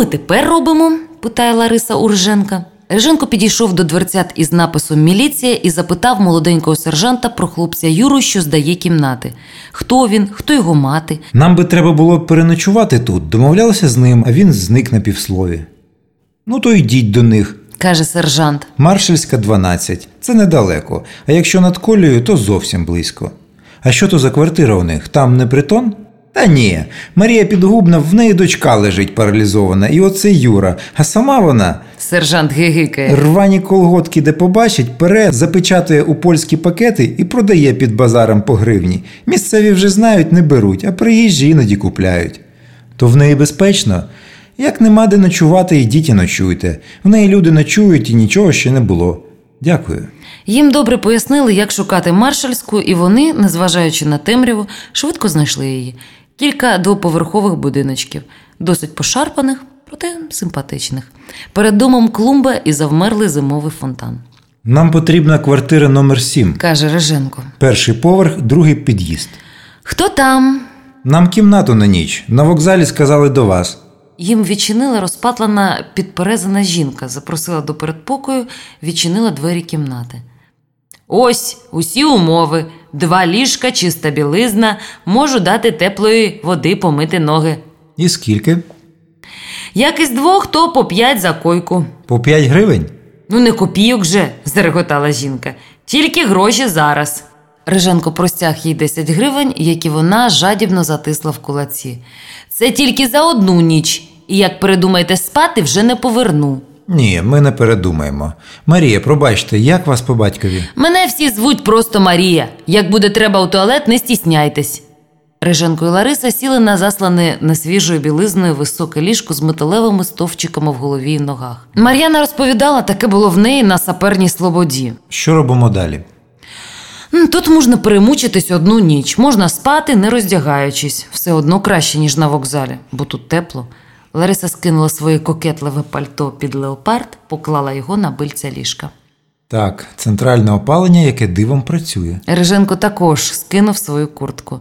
ми тепер робимо? питає Лариса Урженка. Риженко підійшов до дверцят із написом Міліція і запитав молоденького сержанта про хлопця Юру, що здає кімнати. Хто він, хто його мати. Нам би треба було переночувати тут. Домовлялися з ним, а він зник на півслові. Ну, то йдіть до них. каже сержант. Маршальська 12. Це недалеко. А якщо над колею, то зовсім близько. А що то за квартира у них? Там не притон? Та ні. Марія Підгубна, в неї дочка лежить паралізована, і оце Юра. А сама вона Сержант гигикає. рвані колготки, де побачить, пере, запечатує у польські пакети і продає під базаром по гривні. Місцеві вже знають, не беруть, а приїжджі іноді купляють. То в неї безпечно. Як нема де ночувати, йдіть і ночуйте. В неї люди ночують і нічого ще не було. Дякую. Їм добре пояснили, як шукати маршальську, і вони, незважаючи на темряву, швидко знайшли її. Кілька двоповерхових будиночків, досить пошарпаних, проте симпатичних. Перед домом клумба і завмерлий зимовий фонтан. Нам потрібна квартира номер 7 Каже Реженко. Перший поверх, другий під'їзд. Хто там? Нам кімнату на ніч. На вокзалі сказали до вас. Їм відчинила розпатлана підперезана жінка, запросила до передпокою, відчинила двері кімнати. Ось усі умови: два ліжка, чиста білизна, можу дати теплої води помити ноги. І скільки? Як із двох, то по п'ять за койку. По 5 гривень? Ну, не копійок же, зареготала жінка. Тільки гроші зараз. Риженко простяг їй 10 гривень, які вона жадібно затисла в кулаці. Це тільки за одну ніч, і як передумаєте спати, вже не поверну. Ні, ми не передумаємо. Марія, пробачте, як вас по батькові? Мене всі звуть просто Марія. Як буде треба у туалет, не стісняйтесь. Риженко і Лариса сіли на заслане несвіжою білизною високе ліжко з металевими стовпчиками в голові і ногах. Мар'яна розповідала, таке було в неї на саперній слободі. Що робимо далі? Тут можна перемучитись одну ніч, можна спати, не роздягаючись. Все одно краще, ніж на вокзалі, бо тут тепло. Лариса скинула своє кокетливе пальто під леопард, поклала його на бильця ліжка. Так, центральне опалення, яке дивом працює. Риженко також скинув свою куртку.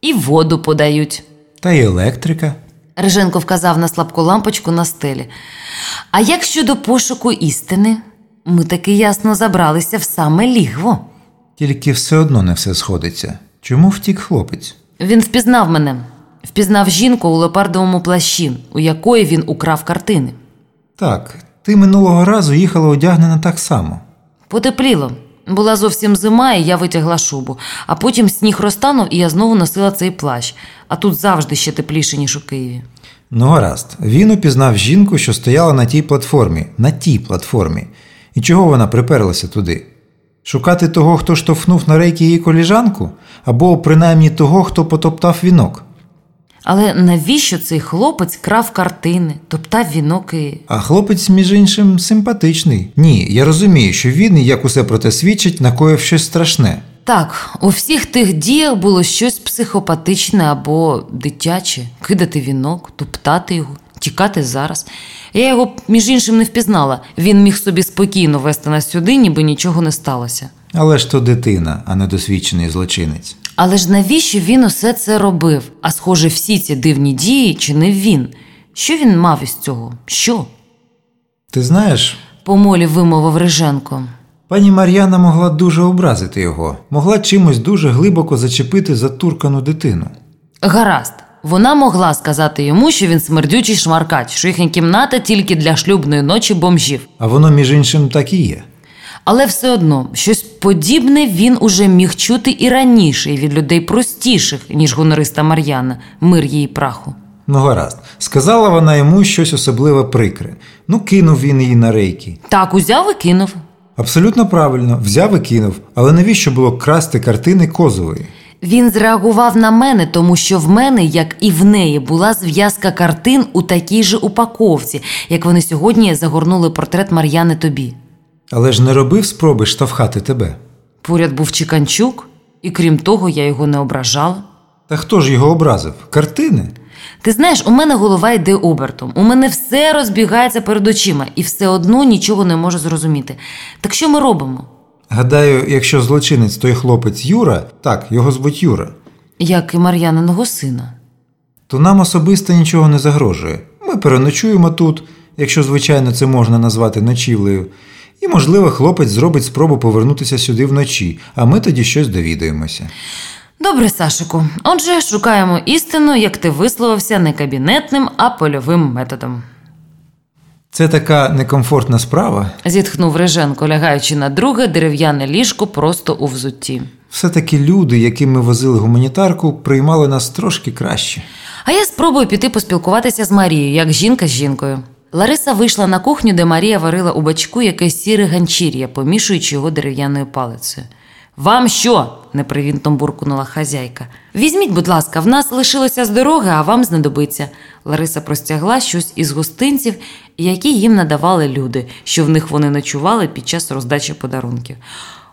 І воду подають. Та й електрика. Риженко вказав на слабку лампочку на стелі. А як щодо пошуку істини? Ми таки ясно забралися в саме лігво. Тільки все одно не все сходиться. Чому втік хлопець? Він впізнав мене, впізнав жінку у леопардовому плащі, у якої він украв картини. Так, ти минулого разу їхала одягнена так само. Потепліло. Була зовсім зима, і я витягла шубу. А потім сніг розтанув, і я знову носила цей плащ. А тут завжди ще тепліше, ніж у Києві. Ну, гаразд, він упізнав жінку, що стояла на тій платформі, на тій платформі. І чого вона приперлася туди? Шукати того, хто штовхнув на рейки її коліжанку, або принаймні того, хто потоптав вінок. Але навіщо цей хлопець крав картини, топтав вінок і. А хлопець, між іншим, симпатичний. Ні, я розумію, що він, як усе про те свідчить, накоїв щось страшне. Так, у всіх тих діях було щось психопатичне або дитяче кидати вінок, топтати його, тікати зараз. Я його, між іншим, не впізнала. Він міг собі спокійно вести нас сюди, ніби нічого не сталося. Але ж то дитина, а не досвідчений злочинець. Але ж навіщо він усе це робив? А схоже, всі ці дивні дії чинив він. Що він мав із цього? Що? Ти знаєш, Помолі вимовив Риженко. пані Мар'яна могла дуже образити його, могла чимось дуже глибоко зачепити затуркану дитину. Гаразд. Вона могла сказати йому, що він смердючий шмаркач, що їхня кімната тільки для шлюбної ночі бомжів. А воно, між іншим, так і є. Але все одно щось подібне він уже міг чути і раніше, і від людей простіших, ніж гонориста Мар'яна, мир її праху. Ну, гаразд. Сказала вона йому щось особливе прикре. Ну, кинув він її на рейки. Так, узяв і кинув. Абсолютно правильно, взяв і кинув. Але навіщо було красти картини Козової? Він зреагував на мене, тому що в мене, як і в неї, була зв'язка картин у такій же упаковці, як вони сьогодні загорнули портрет Мар'яни тобі. Але ж не робив спроби штовхати тебе. Поряд був Чіканчук, і крім того, я його не ображала. Та хто ж його образив? Картини? Ти знаєш, у мене голова йде обертом. У мене все розбігається перед очима, і все одно нічого не можу зрозуміти. Так що ми робимо? Гадаю, якщо злочинець той хлопець Юра, так, його звуть Юра, Як і Мар'яниного сина. то нам особисто нічого не загрожує. Ми переночуємо тут, якщо, звичайно, це можна назвати ночівлею. І, можливо, хлопець зробить спробу повернутися сюди вночі, а ми тоді щось довідаємося. Добре, Сашику. Отже, шукаємо істину, як ти висловився, не кабінетним, а польовим методом. Це така некомфортна справа. Зітхнув Риженко, лягаючи на друге дерев'яне ліжко просто у взутті. Все-таки люди, яким ми возили гуманітарку, приймали нас трошки краще. А я спробую піти поспілкуватися з Марією, як жінка з жінкою. Лариса вийшла на кухню, де Марія варила у бачку якесь сіре ганчір'я, помішуючи його дерев'яною палицею. Вам що? непривітно буркнула хазяйка. Візьміть, будь ласка, в нас лишилося з дороги, а вам знадобиться. Лариса простягла щось із гостинців, які їм надавали люди, що в них вони ночували під час роздачі подарунків.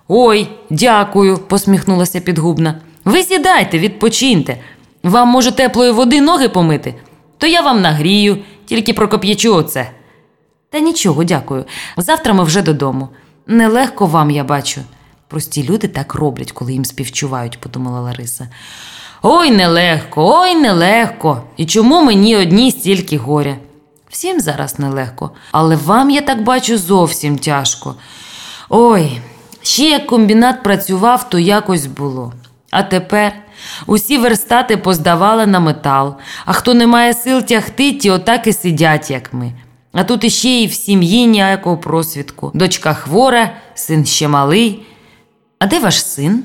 Ой, дякую, посміхнулася підгубна. Ви сідайте, відпочиньте. Вам, може, теплої води ноги помити? То я вам нагрію, тільки прокоп'ячу оце. Та нічого, дякую. Завтра ми вже додому. Нелегко вам, я бачу. Прості люди так роблять, коли їм співчувають, подумала Лариса. Ой, нелегко, ой, нелегко. І чому мені одній стільки горя? Всім зараз нелегко, але вам, я так бачу, зовсім тяжко. Ой, ще як комбінат працював, то якось було. А тепер усі верстати поздавали на метал, а хто не має сил тягти, ті отак і сидять, як ми. А тут іще і в сім'ї ніякого просвідку. Дочка хвора, син ще малий. А де ваш син?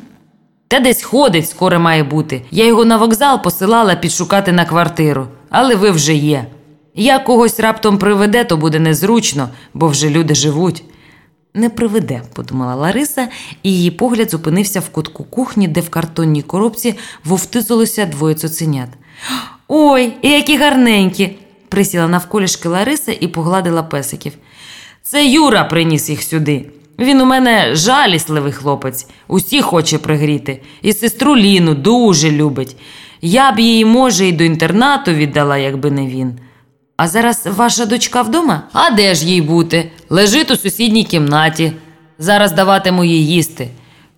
Та десь ходить, скоро має бути. Я його на вокзал посилала підшукати на квартиру, але ви вже є. Як когось раптом приведе, то буде незручно, бо вже люди живуть. Не приведе, подумала Лариса, і її погляд зупинився в кутку кухні, де в картонній коробці вовтизилося двоє цуценят. Ой, які гарненькі! присіла навколішки Лариса і погладила песиків. Це Юра приніс їх сюди. Він у мене жалісливий хлопець, усі хоче пригріти, і сестру Ліну дуже любить. Я б її, може, і до інтернату віддала, якби не він. А зараз ваша дочка вдома? А де ж їй бути? Лежить у сусідній кімнаті. Зараз даватиму їй їсти.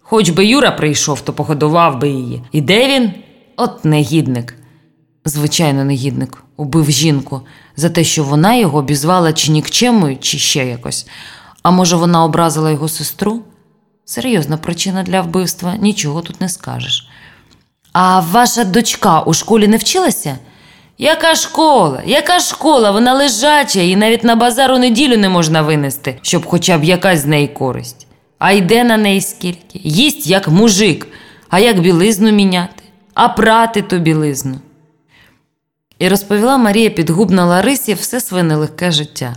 Хоч би Юра прийшов, то погодував би її. І де він? От негідник. Звичайно, негідник. Убив жінку за те, що вона його обізвала чи нікчемою, чи ще якось. А може, вона образила його сестру? Серйозна причина для вбивства, нічого тут не скажеш. А ваша дочка у школі не вчилася? Яка школа? Яка школа? Вона лежача, і навіть на базар у неділю не можна винести, щоб хоча б якась з неї користь. А йде на неї скільки? Їсть як мужик, а як білизну міняти, а прати ту білизну. І розповіла Марія підгубна Ларисі все своє нелегке життя.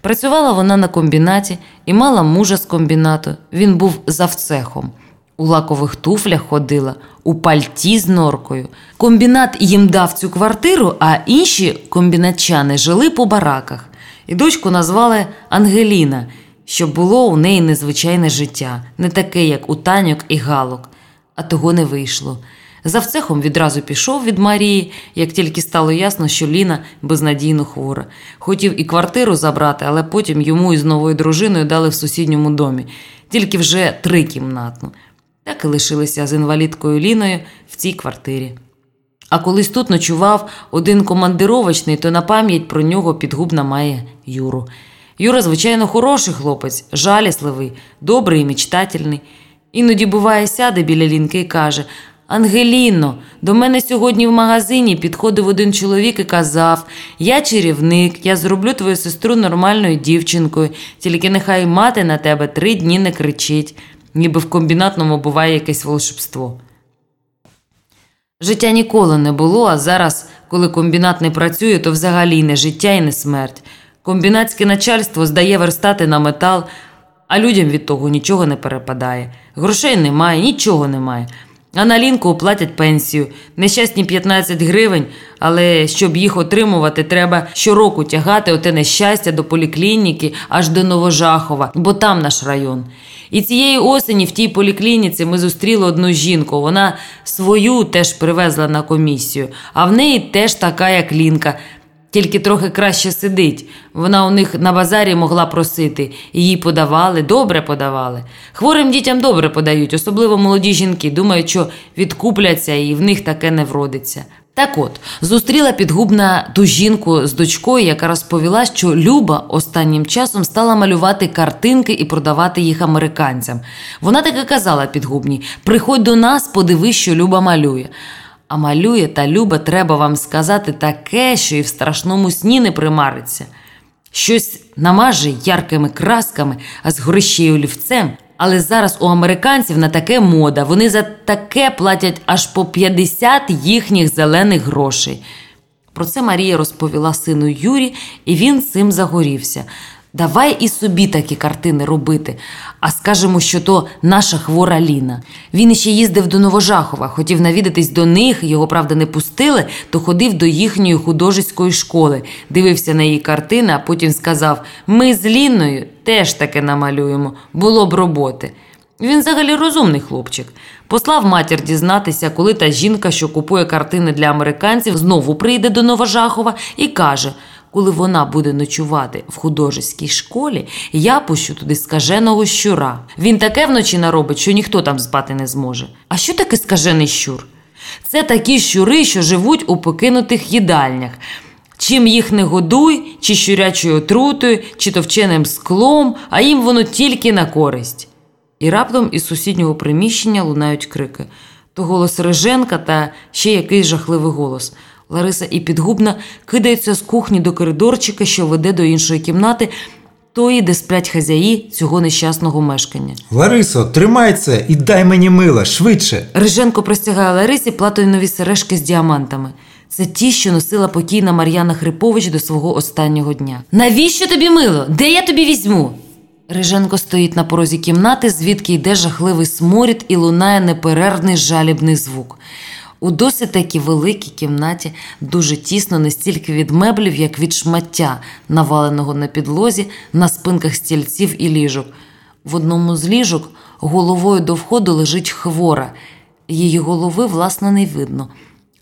Працювала вона на комбінаті і мала мужа з комбінату. Він був завцехом. У лакових туфлях ходила, у пальті з норкою. Комбінат їм дав цю квартиру, а інші комбінатчани жили по бараках. І дочку назвали Ангеліна, щоб було у неї незвичайне життя, не таке, як у таньок і галок, а того не вийшло. Завцехом відразу пішов від Марії, як тільки стало ясно, що Ліна безнадійно хвора. Хотів і квартиру забрати, але потім йому із новою дружиною дали в сусідньому домі, тільки вже трикімнатну. Так і лишилися з інвалідкою Ліною в цій квартирі. А колись тут ночував один командировочний, то на пам'ять про нього підгубна має Юру. Юра, звичайно, хороший хлопець, жалісливий, добрий і мечтательний. Іноді, буває, сяде біля лінки і каже: Ангеліно, до мене сьогодні в магазині підходив один чоловік і казав: Я чарівник, я зроблю твою сестру нормальною дівчинкою, тільки нехай мати на тебе три дні не кричить, ніби в комбінатному буває якесь волшебство. Життя ніколи не було, а зараз, коли комбінат не працює, то взагалі не життя і не смерть. Комбінатське начальство здає верстати на метал, а людям від того нічого не перепадає. Грошей немає, нічого немає. А на лінку платять пенсію. Нещасні 15 гривень, але щоб їх отримувати, треба щороку тягати оте нещастя до поліклініки аж до Новожахова, бо там наш район. І цієї осені в тій поліклініці ми зустріли одну жінку. Вона свою теж привезла на комісію, а в неї теж така, як лінка. Тільки трохи краще сидить. Вона у них на базарі могла просити, її подавали, добре подавали. Хворим дітям добре подають, особливо молоді жінки, думають, що відкупляться і в них таке не вродиться. Так от, зустріла підгубна ту жінку з дочкою, яка розповіла, що Люба останнім часом стала малювати картинки і продавати їх американцям. Вона таки казала підгубній: приходь до нас, подивись, що Люба малює. А малює та Люба, треба вам сказати, таке, що і в страшному сні не примариться. Щось намаже яркими красками, а згори ще й олівцем. Але зараз у американців на таке мода. Вони за таке платять аж по 50 їхніх зелених грошей. Про це Марія розповіла сину Юрі, і він цим загорівся. Давай і собі такі картини робити, а скажемо, що то наша хвора Ліна. Він іще їздив до Новожахова, хотів навідатись до них, його правда не пустили, то ходив до їхньої художеської школи, дивився на її картини, а потім сказав: Ми з Ліною теж таке намалюємо, було б роботи. Він взагалі розумний хлопчик. Послав матір дізнатися, коли та жінка, що купує картини для американців, знову прийде до Новожахова і каже: коли вона буде ночувати в художеській школі, я пущу туди скаженого щура. Він таке вночі наробить, що ніхто там спати не зможе. А що таке скажений щур? Це такі щури, що живуть у покинутих їдальнях. Чим їх не годуй, чи щурячою отрутою, чи товченим склом, а їм воно тільки на користь. І раптом із сусіднього приміщення лунають крики то голос Реженка та ще якийсь жахливий голос. Лариса і підгубна кидаються з кухні до коридорчика, що веде до іншої кімнати, тої, де сплять хазяї цього нещасного мешкання. Ларисо, тримай це і дай мені мила, швидше. Риженко простягає Ларисі платинові сережки з діамантами. Це ті, що носила покійна Мар'яна Хрипович до свого останнього дня. Навіщо тобі мило? Де я тобі візьму? Риженко стоїть на порозі кімнати, звідки йде жахливий сморід і лунає неперервний жалібний звук. У досить таки великій кімнаті дуже тісно не стільки від меблів, як від шмаття, наваленого на підлозі, на спинках стільців і ліжок. В одному з ліжок головою до входу лежить хвора. Її голови, власне, не видно.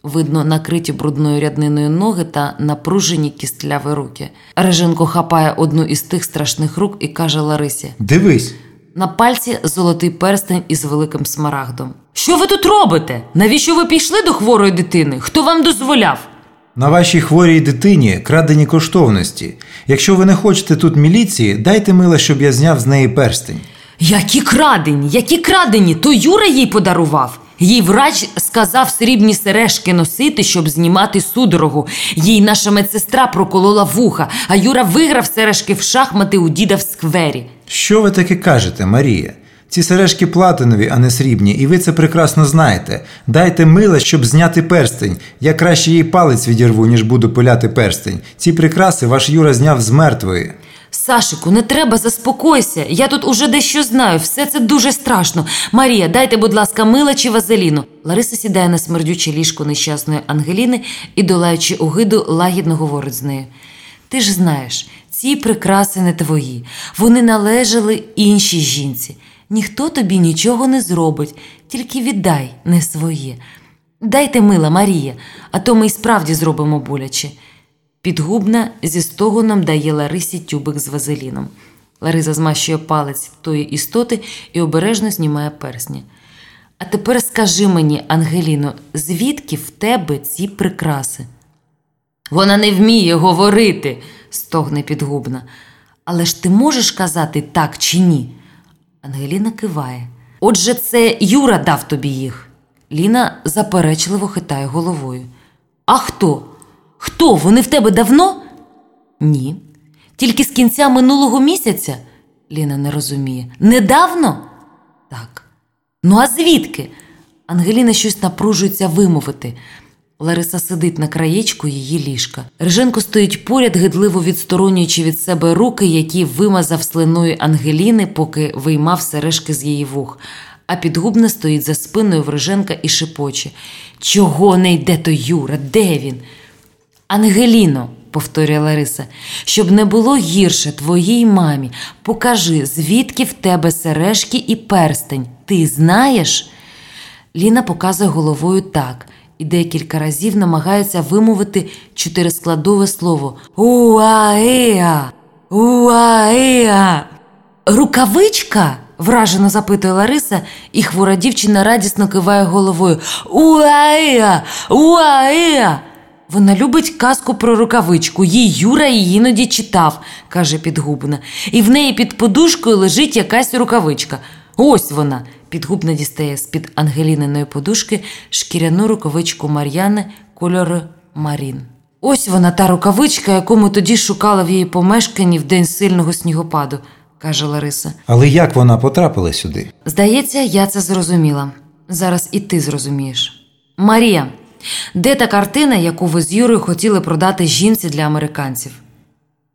Видно, накриті брудною рядниною ноги та напружені кістляві руки. Реженко хапає одну із тих страшних рук і каже Ларисі: Дивись. На пальці золотий перстень із великим смарагдом. Що ви тут робите? Навіщо ви пішли до хворої дитини? Хто вам дозволяв? На вашій хворій дитині крадені коштовності. Якщо ви не хочете тут міліції, дайте мила, щоб я зняв з неї перстень. Які крадені, які крадені, то Юра їй подарував. Їй врач сказав срібні сережки носити, щоб знімати судорогу. Їй наша медсестра проколола вуха, а Юра виграв сережки в шахмати у діда в сквері. Що ви таке кажете, Марія? Ці сережки платинові, а не срібні, і ви це прекрасно знаєте. Дайте мила, щоб зняти перстень. Я краще їй палець відірву, ніж буду пиляти перстень. Ці прикраси ваш Юра зняв з мертвої. Сашику, не треба, заспокойся. Я тут уже дещо знаю. Все це дуже страшно. Марія, дайте, будь ласка, мила чи вазеліну. Лариса сідає на смердюче ліжко нещасної Ангеліни і, долаючи огиду, лагідно говорить з нею. Ти ж знаєш, ці прикраси не твої. Вони належали іншій жінці. Ніхто тобі нічого не зробить, тільки віддай не своє. Дайте мила, Марія, а то ми й справді зробимо боляче. Підгубна зі стогоном дає Ларисі тюбик з вазеліном. Лариса змащує палець тої істоти і обережно знімає персні. А тепер скажи мені, Ангеліно, звідки в тебе ці прикраси? Вона не вміє говорити, стогне підгубна. Але ж ти можеш казати так чи ні? Ангеліна киває. Отже, це Юра дав тобі їх. Ліна заперечливо хитає головою. А хто? Хто? Вони в тебе давно? Ні. Тільки з кінця минулого місяця? Ліна не розуміє. Недавно? Так. Ну, а звідки? Ангеліна щось напружується вимовити. Лариса сидить на краєчку її ліжка. Риженко стоїть поряд, гидливо відсторонюючи від себе руки, які вимазав слиною Ангеліни, поки виймав сережки з її вух. А підгубна стоїть за спиною в Риженка і шепоче Чого не йде то Юра? Де він? Ангеліно, повторює Лариса, щоб не було гірше твоїй мамі, покажи, звідки в тебе сережки і перстень. Ти знаєш? Ліна показує головою так і декілька разів намагається вимовити чотирискладове слово Уаеа, Уаеа. Рукавичка? вражено запитує Лариса, і хвора дівчина радісно киває головою. Уаеа! Уаеа! Вона любить казку про рукавичку. Їй Юра її іноді читав, каже підгубна. І в неї під подушкою лежить якась рукавичка. Ось вона. Підгубна дістає з-під Ангеліниної подушки шкіряну рукавичку Мар'яни кольору Марін. Ось вона та рукавичка, яку ми тоді шукали в її помешканні в день сильного снігопаду, каже Лариса. Але як вона потрапила сюди? Здається, я це зрозуміла. Зараз і ти зрозумієш. Марія, де та картина, яку ви з Юрою хотіли продати жінці для американців?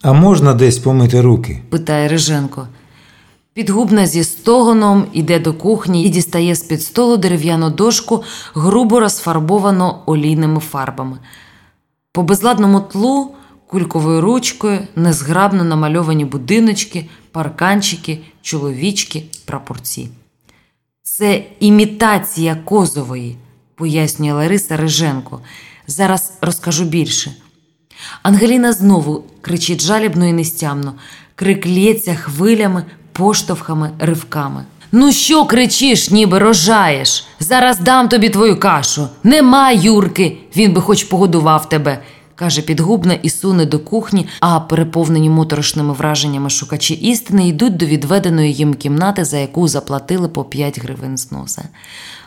А можна десь помити руки? питає Риженко. Підгубна зі стогоном іде до кухні і дістає з-під столу дерев'яну дошку, грубо розфарбовану олійними фарбами. По безладному тлу, кульковою ручкою, незграбно намальовані будиночки, парканчики, чоловічки, прапорці. Це імітація козової, пояснює Лариса Риженко. Зараз розкажу більше. Ангеліна знову кричить жалібно і нестямно, крик лється хвилями, поштовхами, ривками. Ну що кричиш, ніби рожаєш? Зараз дам тобі твою кашу. Нема Юрки, він би хоч погодував тебе, каже підгубна і суне до кухні, а переповнені моторошними враженнями шукачі істини йдуть до відведеної їм кімнати, за яку заплатили по 5 гривень з носа.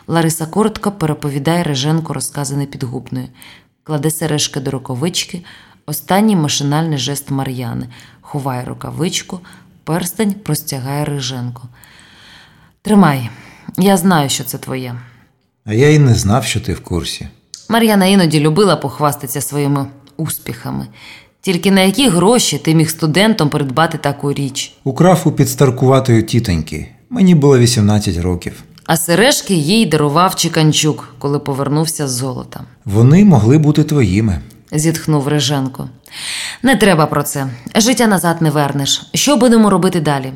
Лариса коротко переповідає Реженко, розказане підгубною, кладе сережки до рукавички, останній машинальний жест Мар'яни, ховає рукавичку, перстень простягає Риженко. Тримай, я знаю, що це твоє. А я й не знав, що ти в курсі. Мар'яна іноді любила похвастатися своїми успіхами. Тільки на які гроші ти міг студентом придбати таку річ? Украв у підстаркуватої тітоньки. Мені було 18 років. А сережки їй дарував Чіканчук, коли повернувся з золота. Вони могли бути твоїми. Зітхнув Реженко. Не треба про це. Життя назад не вернеш. Що будемо робити далі?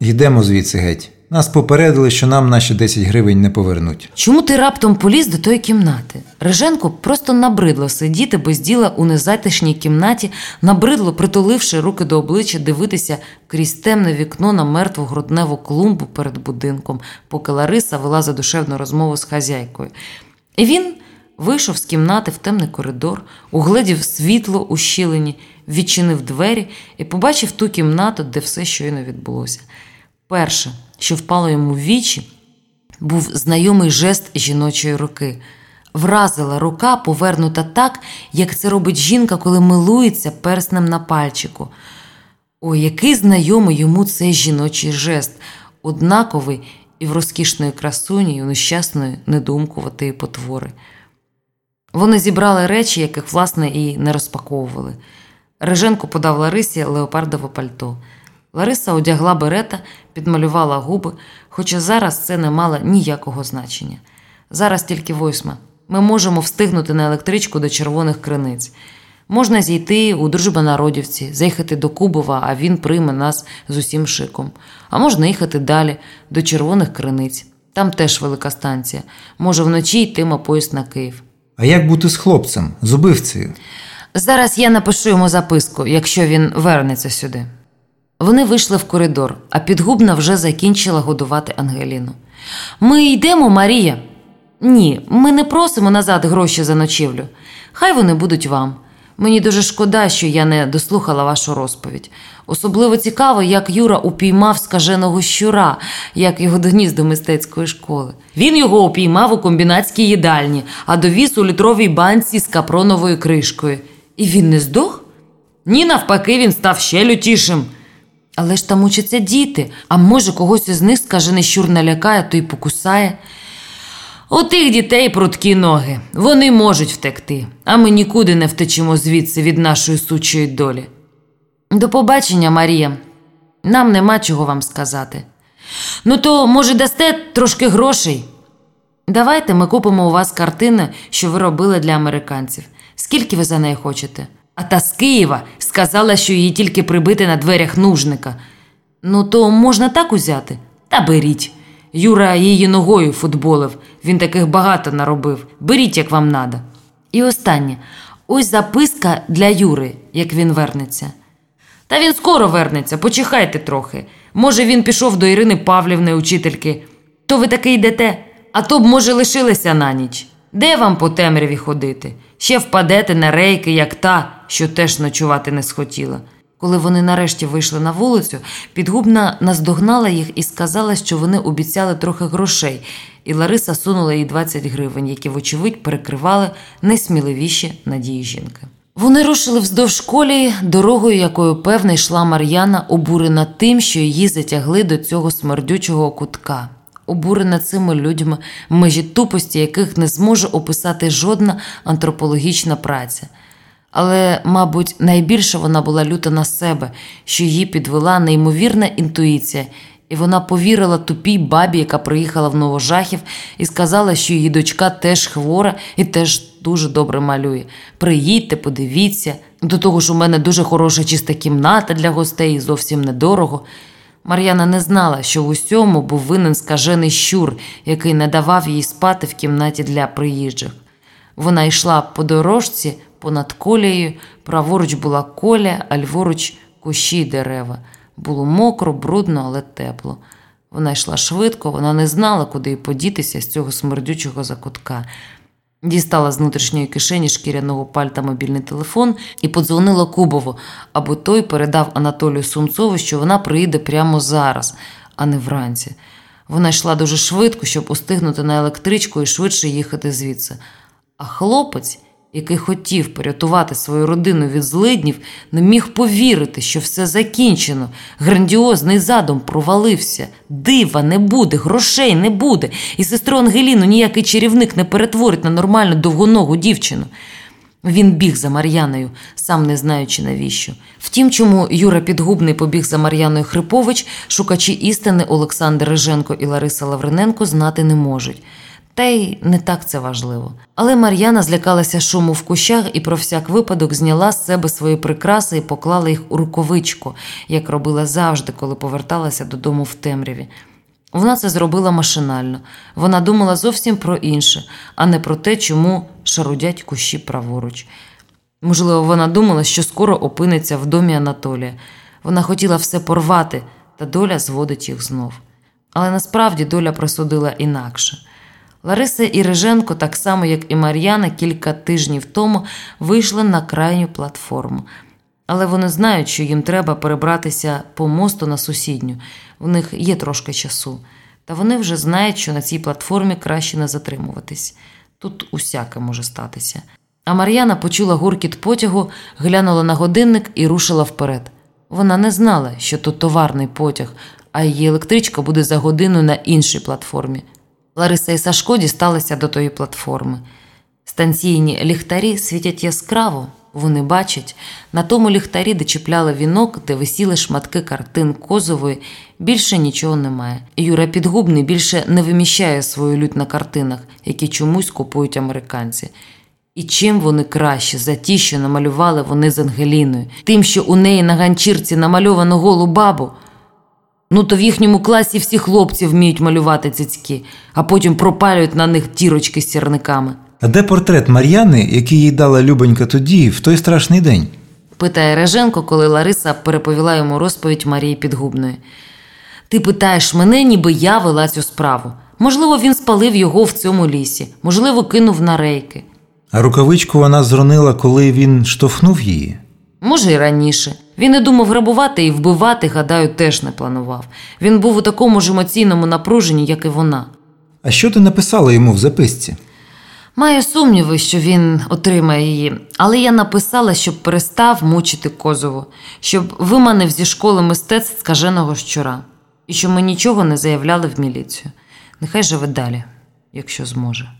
Йдемо звідси геть. Нас попередили, що нам наші 10 гривень не повернуть. Чому ти раптом поліз до тої кімнати? Реженко просто набридло сидіти без діла у незатишній кімнаті, набридло, притуливши руки до обличчя, дивитися крізь темне вікно на мертву грудневу клумбу перед будинком, поки Лариса вела задушевну розмову з хазяйкою. І він вийшов з кімнати в темний коридор, угледів світло у щілині, відчинив двері і побачив ту кімнату, де все щойно відбулося. Перше, що впало йому в вічі, був знайомий жест жіночої руки. Вразила рука, повернута так, як це робить жінка, коли милується перснем на пальчику. Ой, який знайомий йому цей жіночий жест, однаковий і в розкішної красуні, і у нещасної недумкуватої потвори. Вони зібрали речі, яких, власне, і не розпаковували. Реженко подав Ларисі леопардове пальто. Лариса одягла берета, підмалювала губи, хоча зараз це не мало ніякого значення. Зараз тільки восьма. Ми можемо встигнути на електричку до червоних криниць. Можна зійти у дружба народівці, заїхати до Кубова, а він прийме нас з усім шиком. А можна їхати далі, до червоних криниць. Там теж велика станція. Може вночі йтиме поїзд на Київ. А як бути з хлопцем, з убивцею? Зараз я напишу йому записку, якщо він вернеться сюди. Вони вийшли в коридор, а підгубна вже закінчила годувати Ангеліну. Ми йдемо, Марія. Ні, ми не просимо назад гроші за ночівлю. Хай вони будуть вам. Мені дуже шкода, що я не дослухала вашу розповідь. Особливо цікаво, як Юра упіймав скаженого щура, як його доніс до мистецької школи. Він його упіймав у комбінатській їдальні, а довіз у літровій банці з капроновою кришкою. І він не здох? Ні, навпаки, він став ще лютішим. Але ж там учаться діти, а може, когось із них скажений щур налякає, то й покусає. У тих дітей прудкі ноги. Вони можуть втекти, а ми нікуди не втечемо звідси від нашої сучої долі. До побачення, Марія. Нам нема чого вам сказати. Ну, то, може, дасте трошки грошей? Давайте ми купимо у вас картини, що ви робили для американців. Скільки ви за неї хочете? А та з Києва сказала, що її тільки прибити на дверях нужника. Ну, то можна так узяти? Та беріть. Юра її ногою футболив, він таких багато наробив. Беріть, як вам надо. І останнє ось записка для Юри, як він вернеться. Та він скоро вернеться, почекайте трохи. Може, він пішов до Ірини Павлівни, учительки. То ви таки йдете, а то б, може, лишилися на ніч. Де вам по темряві ходити? Ще впадете на рейки, як та, що теж ночувати не схотіла. Коли вони нарешті вийшли на вулицю, підгубна наздогнала їх і сказала, що вони обіцяли трохи грошей, і Лариса сунула їй 20 гривень, які, вочевидь, перекривали найсміливіші надії жінки. Вони рушили вздовж колії дорогою, якою певно йшла Мар'яна, обурена тим, що її затягли до цього смердючого кутка, обурена цими людьми, межі тупості яких не зможе описати жодна антропологічна праця. Але, мабуть, найбільше вона була люта на себе, що її підвела неймовірна інтуїція, і вона повірила тупій бабі, яка приїхала в Новожахів, і сказала, що її дочка теж хвора і теж дуже добре малює. Приїдьте, подивіться. До того ж, у мене дуже хороша чиста кімната для гостей і зовсім недорого. Мар'яна не знала, що в усьому був винен скажений щур, який не давав їй спати в кімнаті для приїжджих. Вона йшла по дорожці понад колією, праворуч була коля, а льворуч кущі й дерева. Було мокро, брудно, але тепло. Вона йшла швидко, вона не знала, куди подітися з цього смердючого закутка. Дістала з внутрішньої кишені шкіряного пальта мобільний телефон і подзвонила Кубову, аби той передав Анатолію Сумцову, що вона приїде прямо зараз, а не вранці. Вона йшла дуже швидко, щоб устигнути на електричку і швидше їхати звідси. А хлопець, який хотів порятувати свою родину від злиднів, не міг повірити, що все закінчено. Грандіозний задум провалився. Дива не буде, грошей не буде, і сестру Ангеліну ніякий чарівник не перетворить на нормальну довгоногу дівчину. Він біг за Мар'яною, сам не знаючи навіщо. Втім, чому Юра Підгубний побіг за Мар'яною Хрипович, шукачі істини Олександр Риженко і Лариса Лавриненко знати не можуть. Та й не так це важливо. Але Мар'яна злякалася шуму в кущах і про всяк випадок зняла з себе свої прикраси і поклала їх у рукавичку, як робила завжди, коли поверталася додому в темряві. Вона це зробила машинально. Вона думала зовсім про інше, а не про те, чому шарудять кущі праворуч. Можливо, вона думала, що скоро опиниться в домі Анатолія. Вона хотіла все порвати, та доля зводить їх знов. Але насправді доля присудила інакше. Лариса і Риженко, так само як і Мар'яна, кілька тижнів тому вийшли на крайню платформу. Але вони знають, що їм треба перебратися по мосту на сусідню. В них є трошки часу. Та вони вже знають, що на цій платформі краще не затримуватись. Тут усяке може статися. А Мар'яна почула гуркіт потягу, глянула на годинник і рушила вперед. Вона не знала, що тут товарний потяг, а її електричка буде за годину на іншій платформі. Лариса і Сашко дісталися до тої платформи. Станційні ліхтарі світять яскраво, вони бачать, на тому ліхтарі, де чіпляли вінок, де висіли шматки картин Козової, більше нічого немає. Юра Підгубний більше не виміщає свою лють на картинах, які чомусь купують американці. І чим вони краще за ті, що намалювали вони з Ангеліною, тим, що у неї на ганчірці намальовано голу бабу. Ну, то в їхньому класі всі хлопці вміють малювати цицьки, а потім пропалюють на них тірочки з сірниками. А де портрет Мар'яни, який їй дала Любонька тоді, в той страшний день? питає Реженко, коли Лариса переповіла йому розповідь Марії Підгубної. Ти питаєш мене, ніби я вела цю справу. Можливо, він спалив його в цьому лісі, можливо, кинув на рейки. А рукавичку вона зронила, коли він штовхнув її. Може, й раніше. Він не думав грабувати і вбивати, гадаю, теж не планував. Він був у такому ж емоційному напруженні, як і вона. А що ти написала йому в записці? Маю сумніви, що він отримає її, але я написала, щоб перестав мучити Козову, щоб виманив зі школи мистецтв скаженого щура, і що ми нічого не заявляли в міліцію. Нехай живе далі, якщо зможе.